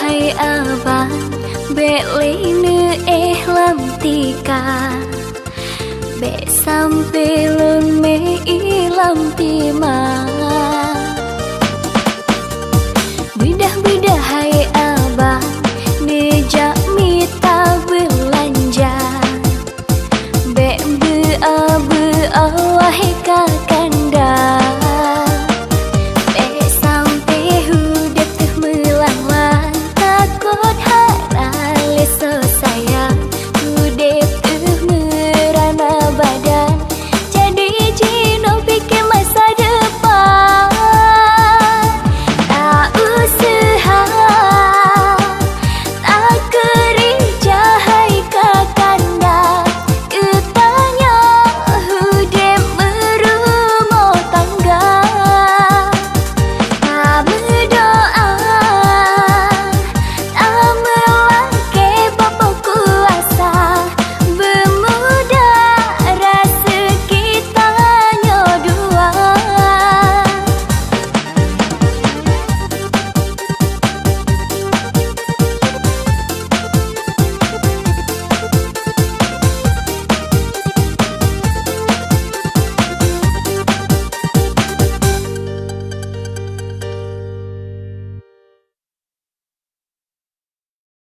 hay avan bệ lấy nữ e lam tika bệ sam pe lon mê i lam ti ma.